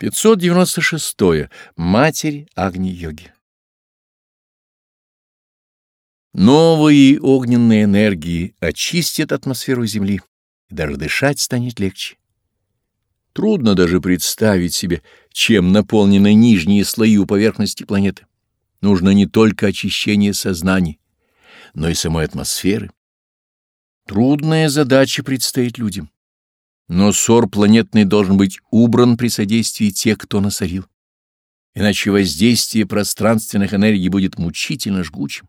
596. -е. Матерь Агни-йоги Новые огненные энергии очистят атмосферу Земли, и даже дышать станет легче. Трудно даже представить себе, чем наполнены нижние слои у поверхности планеты. Нужно не только очищение сознания, но и самой атмосферы. Трудная задача предстоит людям. Но ссор планетный должен быть убран при содействии тех, кто насорил. Иначе воздействие пространственных энергий будет мучительно жгучим.